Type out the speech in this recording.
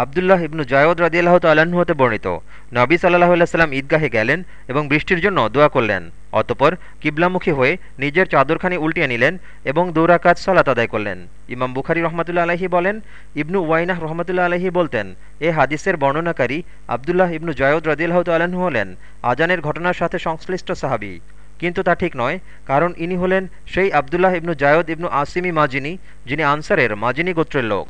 আবদুল্লাহ ইবনু জায়দ রাজিয়াল্লাহ তাল্লাহ্ন হতে বর্ণিত। নবী সাল্লাহ সাল্লাম ঈদগাহে গেলেন এবং বৃষ্টির জন্য দোয়া করলেন। অতপর কিবলামুখী হয়ে নিজের চাদরখানি উল্টিয়ে নিলেন এবং দৌরাকাজ সালাত আদায় করলেন। ইমাম বুখারি রহমতুল্লা আলহি বলেন, ইবনু ওয়াইনাহ রহমতুল্লা আলহি বলতেন, এ হাদিসের বর্ণনাকারী আবদুল্লাহ ইবনু জায়দ রাদিয়াল্লাহ তাল্লাহ্ন হলেন আজানের ঘটনার সাথে সংশ্লিষ্ট সাহাবি। কিন্তু তা ঠিক নয়, কারণ ইনি হলেন সেই আবদুল্লাহ ইবনু জায়দ ইবনু আসিমি মাজিনী, যিনি আনসারের মাজিনী গোত্রের লোক।